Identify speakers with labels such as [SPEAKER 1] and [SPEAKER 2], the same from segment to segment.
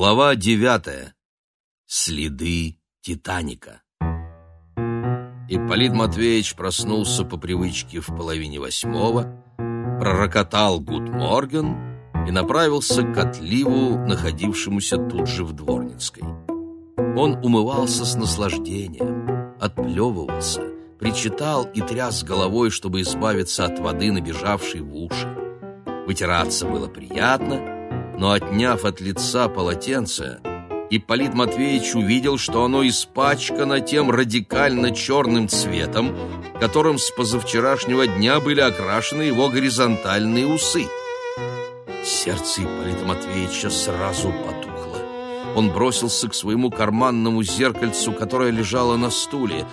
[SPEAKER 1] Глава девятая. Следы Титаника. Ипполит Матвеевич проснулся по привычке в половине восьмого, пророкотал «Гуд Морген» и направился к отливу, находившемуся тут же в Дворницкой. Он умывался с наслаждением, отплевывался, причитал и тряс головой, чтобы избавиться от воды, набежавшей в уши. Вытираться было приятно, но, отняв от лица полотенце, Ипполит Матвеевич увидел, что оно испачкано тем радикально черным цветом, которым с позавчерашнего дня были окрашены его горизонтальные усы. Сердце Ипполита Матвеевича сразу потухло. Он бросился к своему карманному зеркальцу, которое лежало на стуле.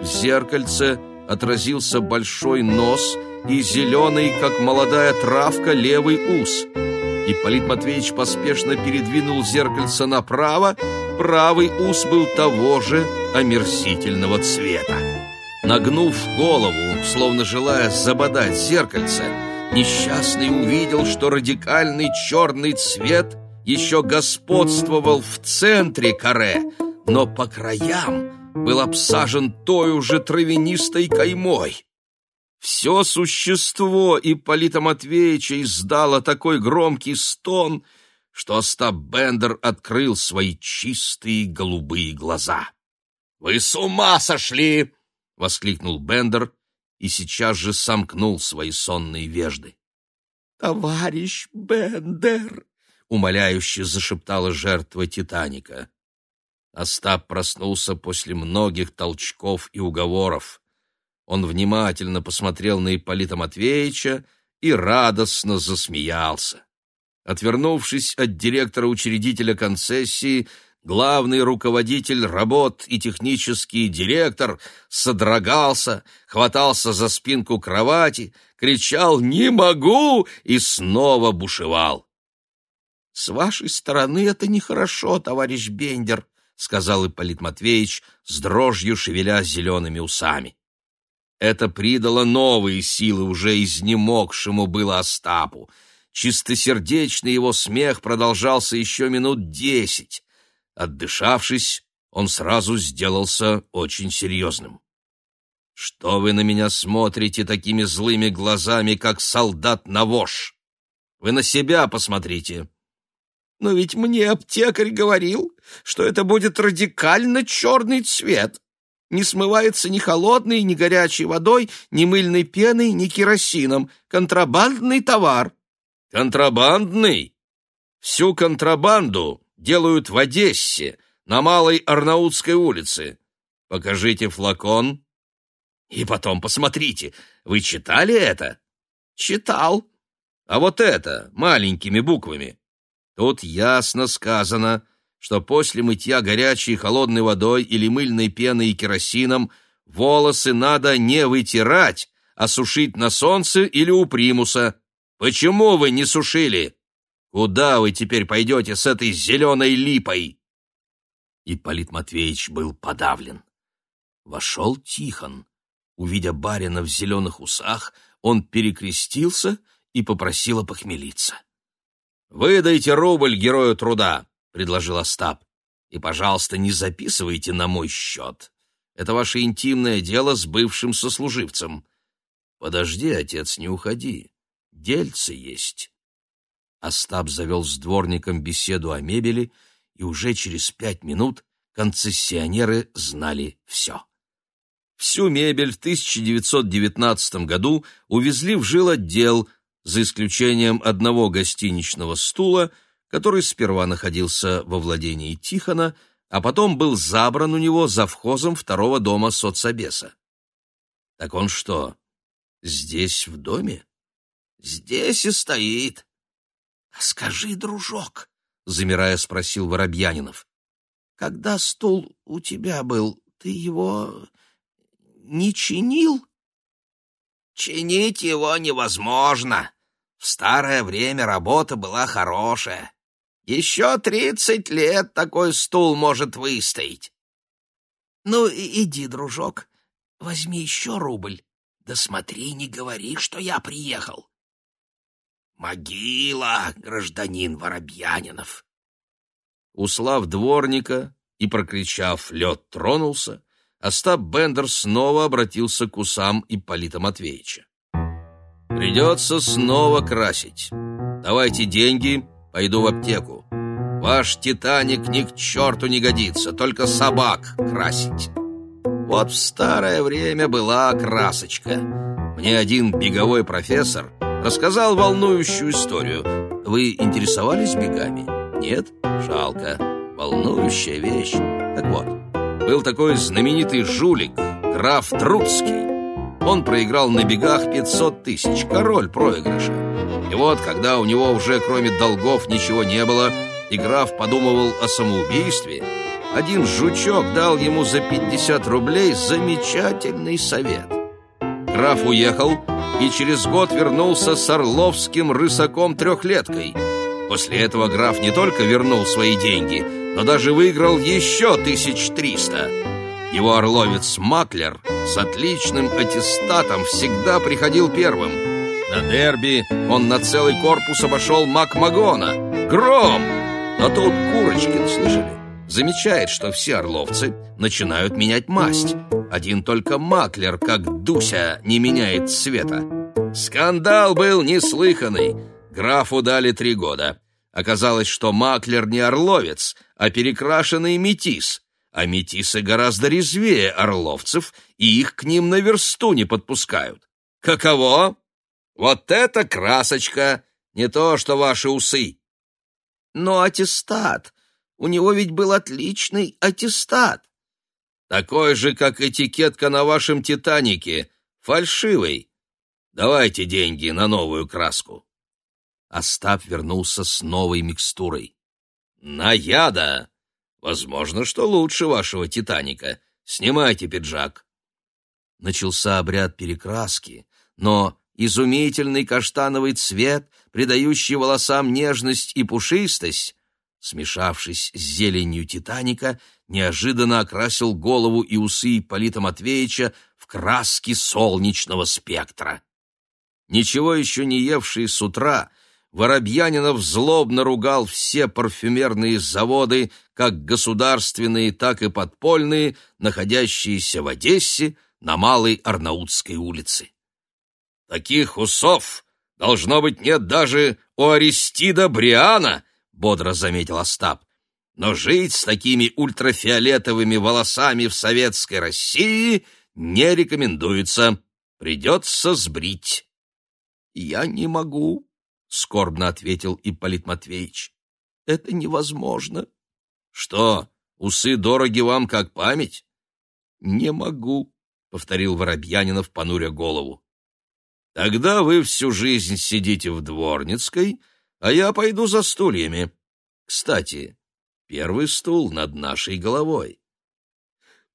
[SPEAKER 1] В зеркальце отразился большой нос и зеленый, как молодая травка, левый ус. Ипполит Матвеевич поспешно передвинул зеркальце направо, правый ус был того же омерзительного цвета. Нагнув голову, словно желая забодать зеркальце, несчастный увидел, что радикальный черный цвет еще господствовал в центре каре, но по краям был обсажен той уже травянистой каймой. Все существо Ипполита Матвеевича издало такой громкий стон, что Остап Бендер открыл свои чистые голубые глаза. «Вы с ума сошли!» — воскликнул Бендер и сейчас же сомкнул свои сонные вежды.
[SPEAKER 2] «Товарищ Бендер!» — умоляюще зашептала жертва Титаника.
[SPEAKER 1] Остап проснулся после многих толчков и уговоров. Он внимательно посмотрел на Ипполита Матвеевича и радостно засмеялся. Отвернувшись от директора-учредителя концессии, главный руководитель работ и технический директор содрогался, хватался за спинку кровати, кричал «Не могу!» и снова бушевал.
[SPEAKER 2] «С вашей стороны это нехорошо, товарищ Бендер», — сказал Ипполит Матвеевич, с дрожью шевеля зелеными усами.
[SPEAKER 1] Это придало новые силы уже изнемогшему было Остапу. Чистосердечный его смех продолжался еще минут десять. Отдышавшись, он сразу сделался очень серьезным. «Что вы на меня смотрите такими злыми глазами, как солдат на вож? Вы на себя посмотрите!»
[SPEAKER 2] «Но ведь мне аптекарь говорил, что это будет радикально черный цвет», не смывается ни холодной, ни горячей водой, ни мыльной пеной, ни керосином. Контрабандный товар.
[SPEAKER 1] Контрабандный? Всю контрабанду делают в Одессе, на Малой Арнаутской улице. Покажите флакон. И потом посмотрите, вы читали это?
[SPEAKER 2] Читал.
[SPEAKER 1] А вот это, маленькими буквами. Тут ясно сказано — что после мытья горячей холодной водой или мыльной пеной и керосином волосы надо не вытирать, а сушить на солнце или у примуса. Почему вы не сушили? Куда вы теперь пойдете с этой зеленой липой?» Ипполит Матвеевич был подавлен. Вошел Тихон. Увидя барина в зеленых усах, он перекрестился и попросил опохмелиться. «Выдайте рубль герою труда предложил Остап. «И, пожалуйста, не записывайте на мой счет. Это ваше интимное дело с бывшим сослуживцем. Подожди, отец, не уходи. Дельцы есть». Остап завел с дворником беседу о мебели, и уже через пять минут концессионеры знали все. Всю мебель в 1919 году увезли в жилотдел, за исключением одного гостиничного стула — который сперва находился во владении Тихона, а потом был забран у него за вхозом второго дома соцобеса. Так он что, здесь в доме?
[SPEAKER 2] Здесь и стоит.
[SPEAKER 1] А скажи, дружок, замирая, спросил Воробьянинов.
[SPEAKER 2] Когда стул у тебя был, ты его не чинил?
[SPEAKER 3] Чинить его невозможно. В старое время работа была хорошая. Еще тридцать лет такой стул может выстоять.
[SPEAKER 2] Ну, иди, дружок, возьми еще рубль. Да смотри, не говори, что я приехал.
[SPEAKER 3] Могила, гражданин Воробьянинов.
[SPEAKER 1] услав дворника и, прокричав «Лед тронулся», Остап Бендер снова обратился к усам Ипполита Матвеевича. «Придется снова красить. Давайте деньги, пойду в аптеку. Ваш «Титаник» ни к черту не годится, только собак красить. Вот в старое время была красочка. Мне один беговой профессор рассказал волнующую историю. Вы интересовались бегами? Нет? Жалко. Волнующая вещь. Так вот, был такой знаменитый жулик, граф Труцкий. Он проиграл на бегах 500 тысяч, король проигрыша. И вот, когда у него уже кроме долгов ничего не было, и граф подумывал о самоубийстве, один жучок дал ему за 50 рублей замечательный совет. Граф уехал и через год вернулся с орловским рысаком-трехлеткой. После этого граф не только вернул свои деньги, но даже выиграл еще 1300. Его орловец Маклер с отличным аттестатом всегда приходил первым. На дерби он на целый корпус обошел Макмагона. Гром! Но тут Курочкин, слышали? Замечает, что все орловцы начинают менять масть. Один только Маклер, как Дуся, не меняет цвета. Скандал был неслыханный. Графу дали три года. Оказалось, что Маклер не орловец, а перекрашенный метис. А метисы гораздо резвее орловцев, и их к ним на версту не подпускают. Каково? Вот это красочка! Не то, что ваши усы.
[SPEAKER 2] Но аттестат. У него ведь был отличный аттестат.
[SPEAKER 1] Такой же, как этикетка на вашем «Титанике», фальшивый. Давайте деньги на новую краску. Остап вернулся с новой микстурой. На яда! Возможно, что лучше вашего «Титаника». Снимайте пиджак. Начался обряд перекраски, но изумительный каштановый цвет, придающий волосам нежность и пушистость, смешавшись с зеленью Титаника, неожиданно окрасил голову и усы Ипполита Матвеевича в краски солнечного спектра. Ничего еще не евший с утра, Воробьянинов злобно ругал все парфюмерные заводы, как государственные, так и подпольные, находящиеся в Одессе на Малой Арнаутской улице. Таких усов, должно быть, нет даже у Аристида Бриана, бодро заметил Остап. Но жить с такими ультрафиолетовыми волосами в советской России не рекомендуется. Придется сбрить.
[SPEAKER 2] Я не могу, скорбно ответил Ипполит Матвеевич. Это невозможно.
[SPEAKER 1] Что, усы дороги вам как память?
[SPEAKER 2] Не могу, повторил Воробьянинов, понуря голову.
[SPEAKER 1] Тогда вы всю жизнь сидите в Дворницкой, а я пойду за стульями. Кстати, первый стул над нашей головой.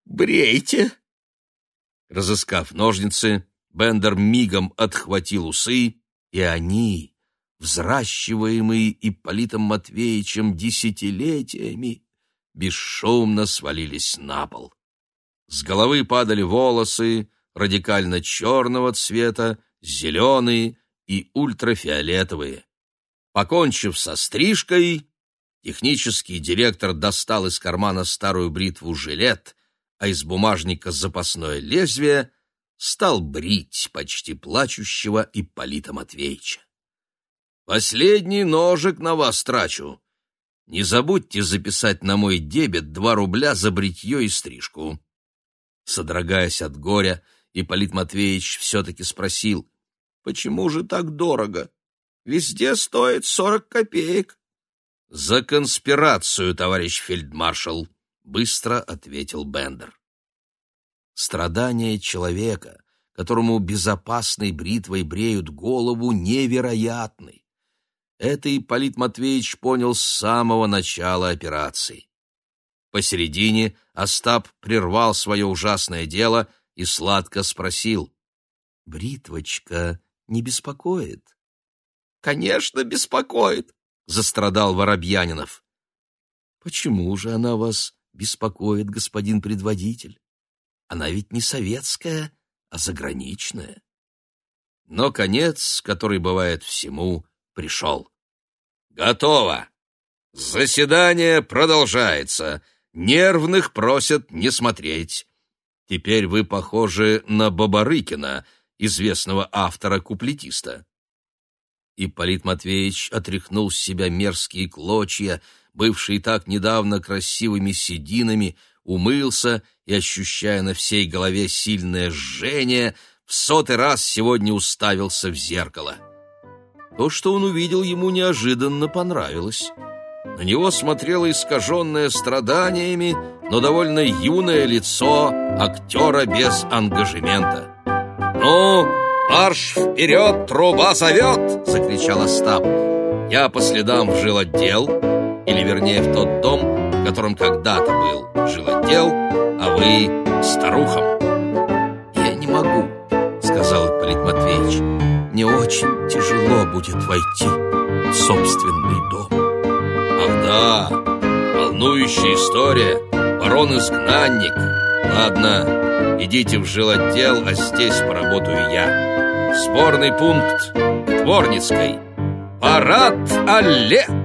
[SPEAKER 2] Брейте.
[SPEAKER 1] Разыскав ножницы, Бендер мигом отхватил усы, и они, взращиваемые Ипполитом Матвеевичем десятилетиями, бесшумно свалились на пол. С головы падали волосы радикально черного цвета, зеленые и ультрафиолетовые. Покончив со стрижкой, технический директор достал из кармана старую бритву жилет, а из бумажника запасное лезвие, стал брить почти плачущего Ипполита Матвеевича. «Последний ножик на вас трачу. Не забудьте записать на мой дебет два рубля за бритье и стрижку». Содрогаясь от горя, Ипполит Матвеевич все-таки спросил, Почему же так дорого? Везде стоит сорок копеек. За конспирацию, товарищ фельдмаршал, быстро ответил Бендер. Страдания человека, которому безопасной бритвой бреют голову, невероятны. Это Ипполит Матвеевич понял с самого начала операции. Посередине Остап прервал свое ужасное дело и сладко спросил. «Бритвочка не беспокоит? — Конечно, беспокоит, — застрадал Воробьянинов. — Почему же она вас беспокоит, господин предводитель? Она ведь не советская, а заграничная. Но конец, который бывает всему, пришел. — Готово! Заседание продолжается. Нервных просят не смотреть. Теперь вы похожи на Бабарыкина, известного автора-куплетиста. Ипполит Матвеевич отряхнул с себя мерзкие клочья, бывшие так недавно красивыми сединами, умылся и, ощущая на всей голове сильное жжение, в сотый раз сегодня уставился в зеркало. То, что он увидел, ему неожиданно понравилось. На него смотрело искаженное страданиями, но довольно юное лицо актера без ангажемента. «Ну, марш вперед, труба зовет!» — закричал Остап. «Я по следам в жилотдел, или вернее в тот дом, в котором когда-то был жилотдел, а вы старухам».
[SPEAKER 2] Будет войти в собственный дом».
[SPEAKER 1] «Ах да, волнующая история, барон-изгнанник. Ладно, идите в жилотдел, а здесь поработаю я. Сборный пункт Дворницкой. Парад Алле!»